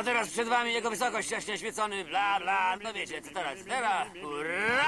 A teraz przed wami jego wysokość jaśnie świecony, bla bla, no wiecie, teraz, dera. hurra.